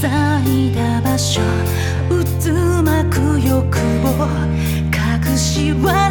塞いだ場所渦巻く欲望隠しは